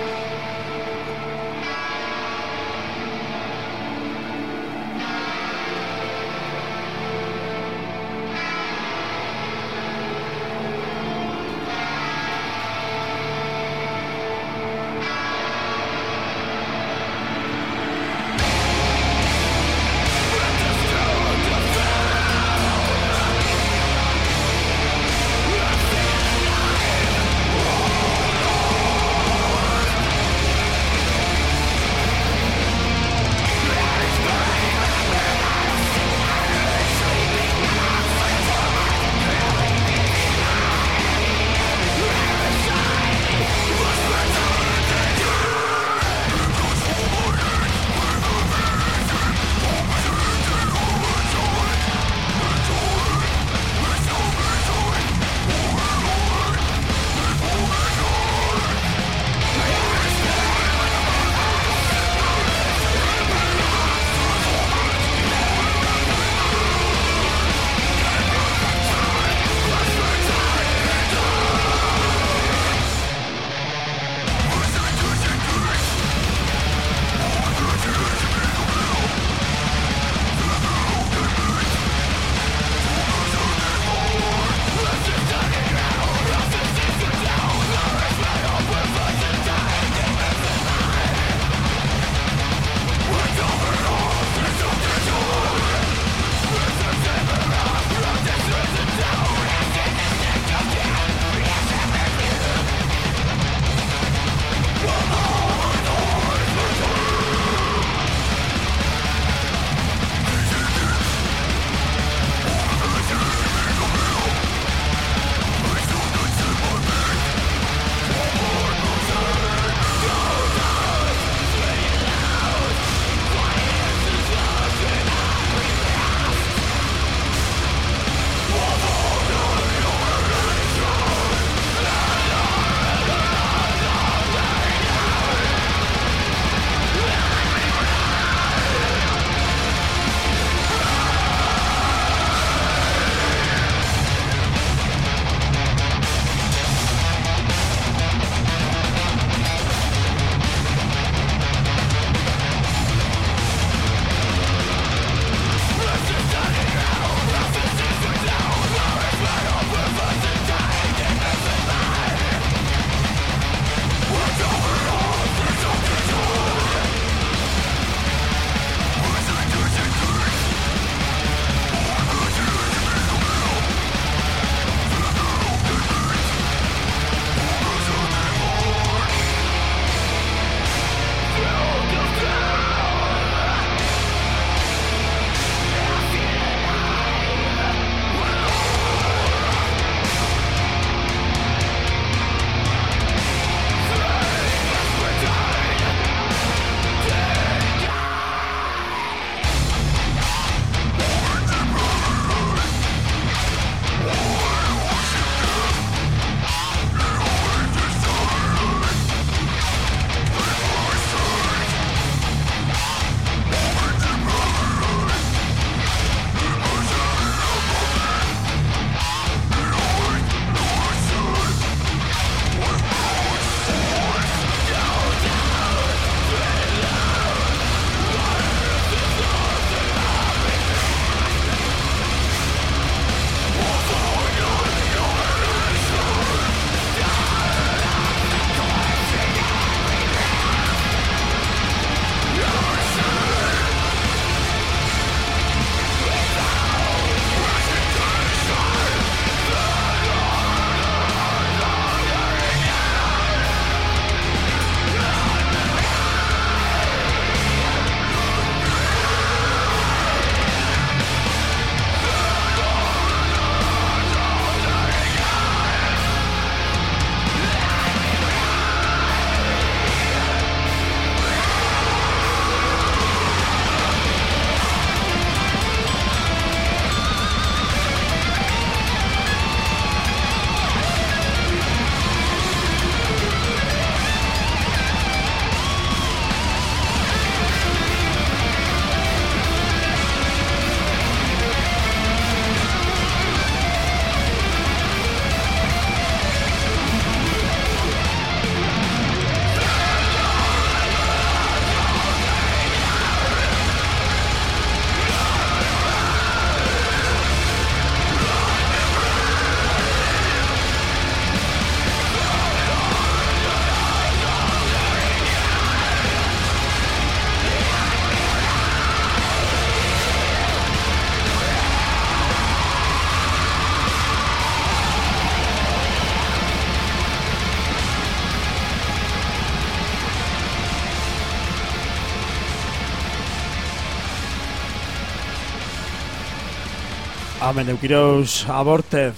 Amen, eukiroz abortez,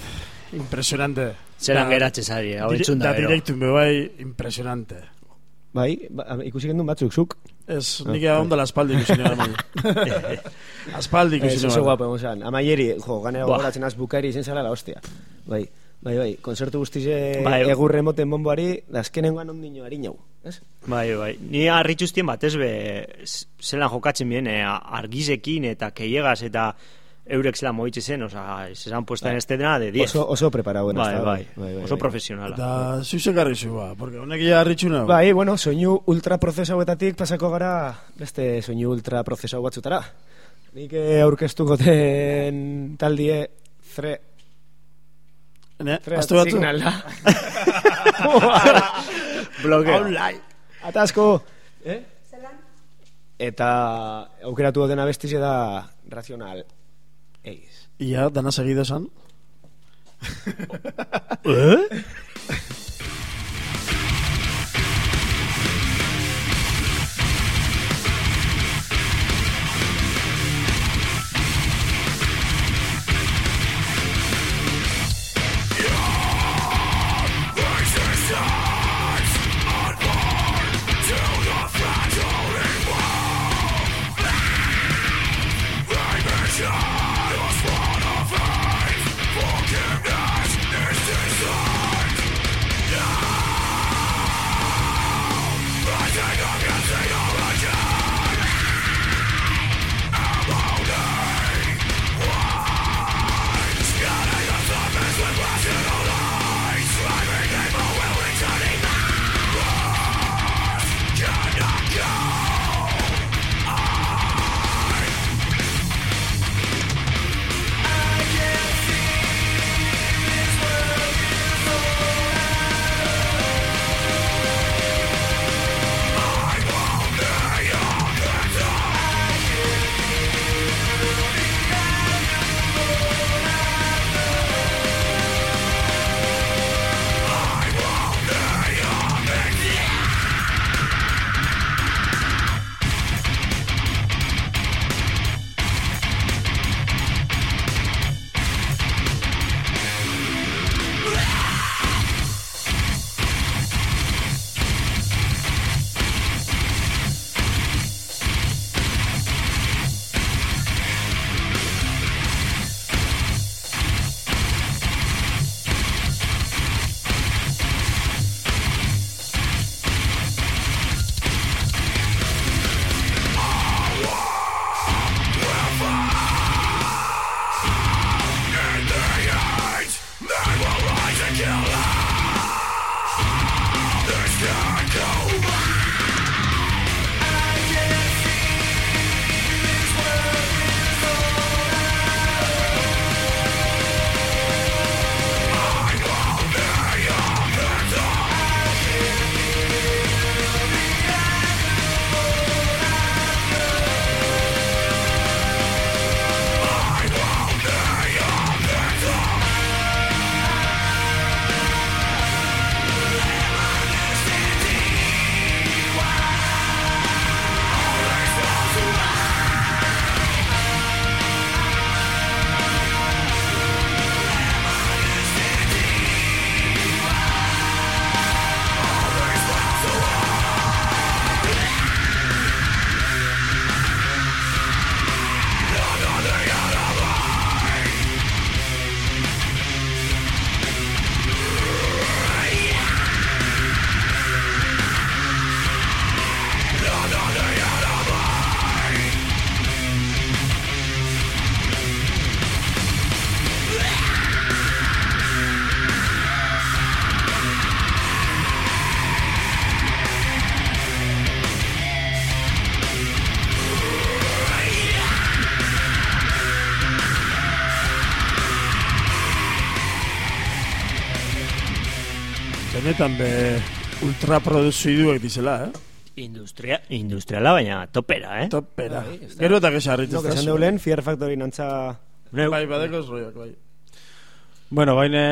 impresionante. Zeran Da- geratze zari, hau entzun da Da gero. direktu me bai, impresionante. Bai, ba, ikusi gendun batzuk, zuk. Ez, nik egon dela aspaldi ikusi nire bai. Aspaldi Ez, ikusi nire guapo, egon zan. Amaieri, jo, ganera Buah. gogoratzen az bukaeri izen zala la hostia. Bai, bai, bai, konzertu guztize Bai. egurre moten bomboari, da azkenengoan ondino harinau, ez? Bai, bai. Ni harritxustien batez be, z- zelan jokatzen bien, eh, argizekin eta keiegaz eta eurek zelan moitze zen, oza, se han puesto en escena de 10. Oso, oso preparado, buena. bai, bai, bai, bai, oso bai. profesionala. Da, zuzen garri zua, porque honek ja harritxu nago. Bai, bueno, soinu ultraprozesauetatik pasako gara beste soinu ultraprozesau batzutara. Nik eh, aurkeztuko den taldie Thre, Ne, aztu batu? Signal da. Blogeo. Online. Atasko! Eh? Eta aukeratu dena bestize da Racional Eiz. Ia, dana segido esan. Benetan be ultraproduziduak dizela, eh? Industria, industriala, baina topera, eh? Topera. Bai, ez da. Gero eta gesa harritzen. No, que esan deulen, Fear Factory nantza... Neu, Bai, badeko roiak, bai. Bueno, baina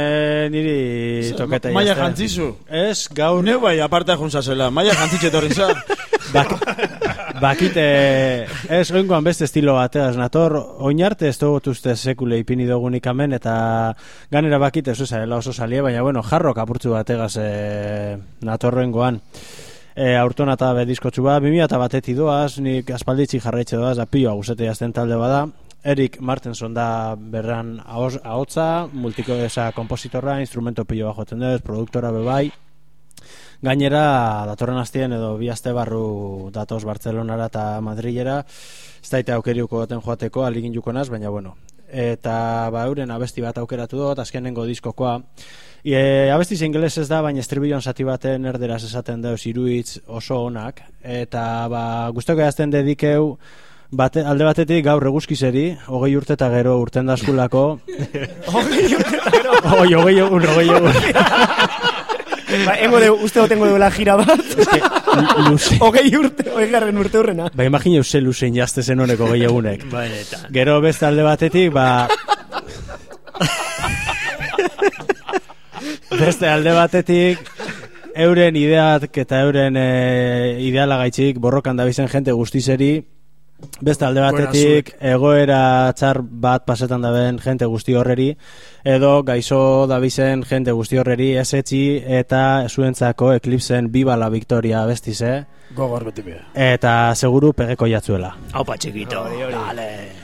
niri toketa Maia jantzizu. Ez, gaur... Neu bai, aparte junza zela. Maia jantzitxe torri za. Bak, Bakite, ez, oingoan beste estilo bateaz, nator, oinarte ez dugu uste sekule ipini dugunik hemen, eta ganera bakite, ez zarela oso salie, baina, bueno, jarrok apurtzu bategaz e, natorrengoan. E, aurton eta bedizkotxu bat, 2000 eta bateti doaz, nik aspalditzi jarraitxe doaz, da pioa guzete jazten talde bada. Erik Martenson da berran ahotza, multiko esa kompositorra, instrumento pilo joten duz, produktora bebai. Gainera, datorren hastien edo bi aste barru datoz Bartzelonara eta Madrilera, ez daite aukeriuko goten joateko, aligin jukonaz, baina bueno. Eta ba, euren abesti bat aukeratu dut, azkenengo diskokoa. E, abesti ingeles ez da, baina estribilloan zati baten erderaz esaten dauz iruitz oso onak. Eta ba, guztoko jazten dedikeu, Bate, alde batetik gaur eguzkizeri, hogei urte eta gero urten daskulako. hogei urte eta gero? Hogei, hogei egun, hogei egun. ba, engo de, uste gotengo duela gira bat. luze. Ogei urte, ogei garren urte horrena. Ba, imagine uste luzein jazte zen honek ogei egunek. Gero beste alde batetik, ba... beste alde batetik, euren ideak eta euren e, idealagaitzik borrokan da bizen jente guztizeri, Beste alde batetik egoera txar bat pasetan daben jente guzti horreri edo gaixo dabizen jente guzti horreri esetzi eta zuentzako eklipsen biba la victoria bestize gogor beti eta seguru pegeko jatzuela. Hau patxikito dale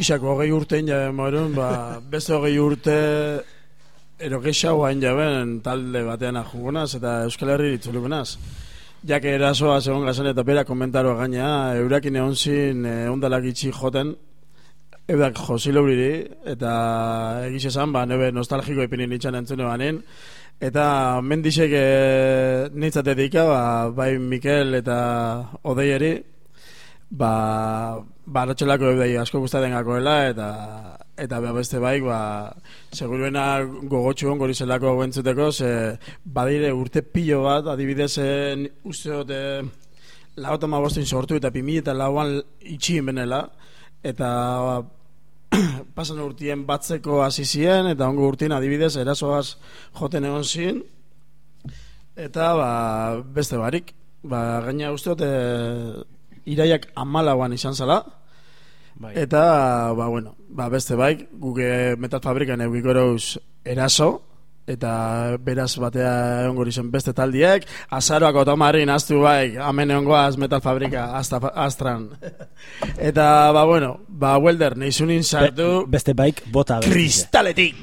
euskisako hogei urtein ja morun, ba, beste hogei urte ero geixau hain jaben talde batean ajugunaz eta Euskal Herri ditzulugunaz. Jak erasoa segon gazan eta bera komentaroa gaina, eurakin egon zin e, ondalak itxi joten, eurak josilo briri, eta egiz esan, ba, nebe nostalgiko ipini nitsan entzune banen, eta mendizek e, nintzate dika, ba, bai Mikel eta Odeieri, ba, ba ratxelako eudei asko gustaten gakoela, eta eta ba, beste bai, ba, seguruena gogotxu hon gori zelako bentzuteko, ze badire urte pilo bat, adibidez, uste dut, eh, lauta ma bostin sortu eta pimi eta lauan itxien benela, eta pasan urtien batzeko hasi ziren eta ongo urtien adibidez erasoaz joten egon zin eta ba, beste barik. Ba, gaina uste dut e, iraiak amalauan izan zala Bai. eta ba, bueno, ba, beste baik guke metal fabrikan eugikoroz eraso eta beraz batea egon zen beste taldiek. Azaroak otomarrin aztu bai amen egon goaz metal fabrika azta, astran. Eta ba bueno ba welder neizunin sartu Be- beste baik bota Kristaletik,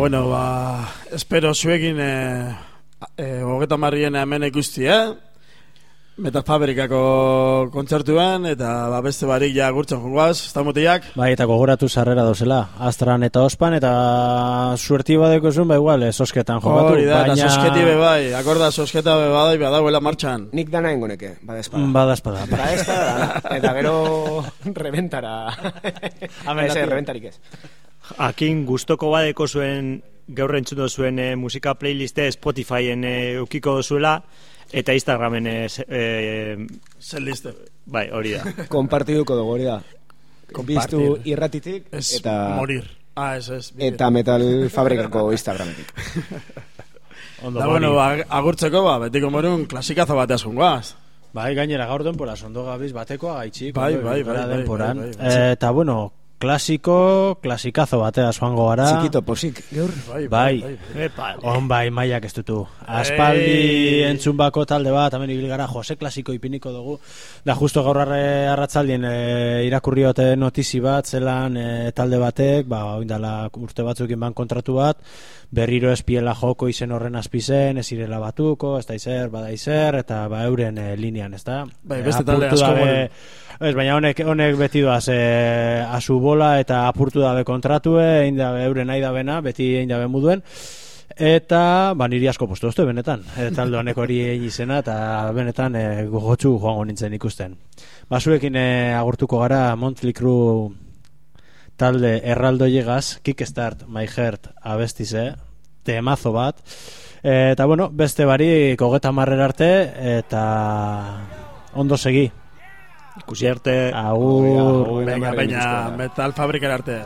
bueno, ba, espero zuekin e, e, hogeta marrien hemen ikusti, eh? Metal Fabrikako kontzertuan, eta ba, beste barik ja gurtzen jongoaz, ez da mutiak? Bai, eta gogoratu sarrera dauzela. Astran eta ospan, eta suerti badeko zuen, ba igual, sosketan jokatu. Hori da, eta sosketi be bai, akorda sosketa be bai, badauela martxan. Nik dana engoneke, bada espada. Bada espada. Bada espada, eta gero reventara. Ez, reventarik ez. Akin gustoko badeko zuen gaur entzun zuen e, musika playliste Spotifyen e, ukiko duzuela, eta Instagramen e, e, bai, hori da. Konpartiduko dugu hori da. Biztu irratitik Ez eta morir. Ah, ez, ez. bide. eta metal fabrikako Instagrametik. Ondo, Da, bueno, ba, agurtzeko, ba, betiko morun klasikazo bateaz jungoaz. Bai, gainera gaur denpora sondo gabiz bateko gaitxik. Bai, ondo, bai, gara bai, bai, denporan. bai, bai, bai. Eh, Eta, bueno, klasiko, klasikazo bateaz joango gara. Txikito posik, gaur. Bai, Bai. Epa, On bai, maiak ez dutu. Aspaldi entzun bako talde bat, hemen ibil gara, Jose Klasiko ipiniko dugu. Da justo gaur arre, arratzaldien e, irakurriote notizi bat, zelan e, talde batek, ba, oindala urte batzukin ban kontratu bat, berriro espiela joko izen horren azpizen, ez irela batuko, ez da izer, bada izer, eta ba euren e, linean, ez da? Bai, beste talde asko dabe-. Ez, baina honek, honek beti doaz e, asu bola eta apurtu dabe kontratue, egin dabe euren nahi dabena, beti egin dabe muduen. Eta, ba, niri asko postu duzte, benetan. E, talde honek hori egin izena, eta benetan e, gogotsu joango nintzen ikusten. Basuekin e, agurtuko gara Montli Crew talde erraldo llegaz, Kickstart My Heart abestize, temazo bat. E, eta bueno, beste bari kogeta marrer arte, eta ondo segi. Ikusi arte. Agur. Venga, peña, metal fabrikar arte.